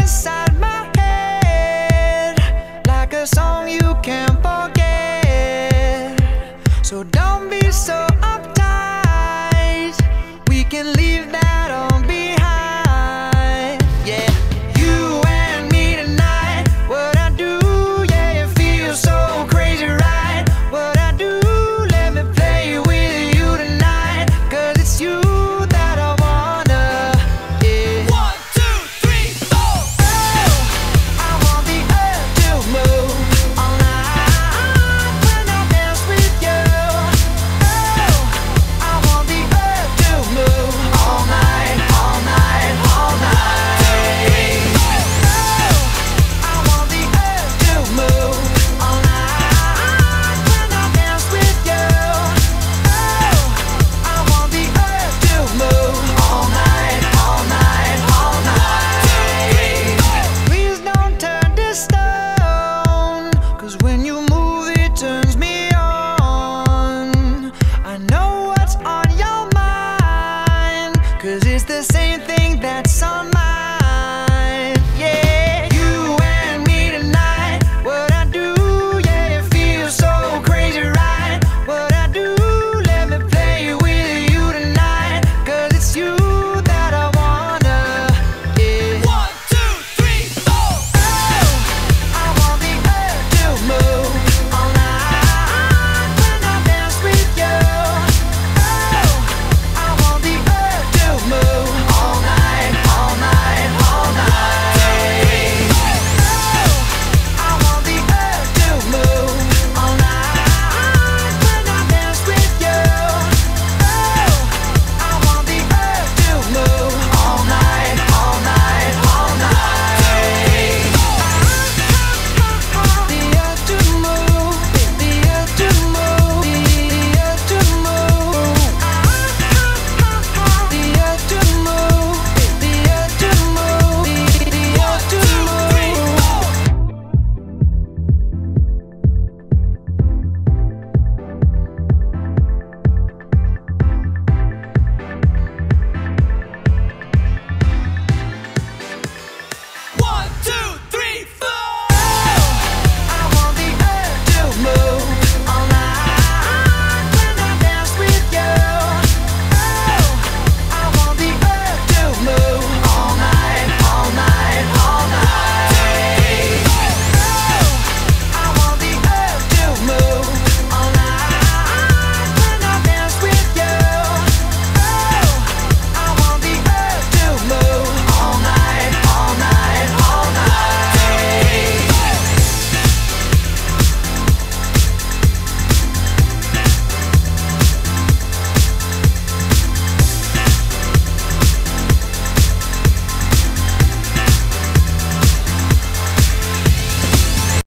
inside my head like a song you can't forget. So don't be so. Cause it's the same thing that's on my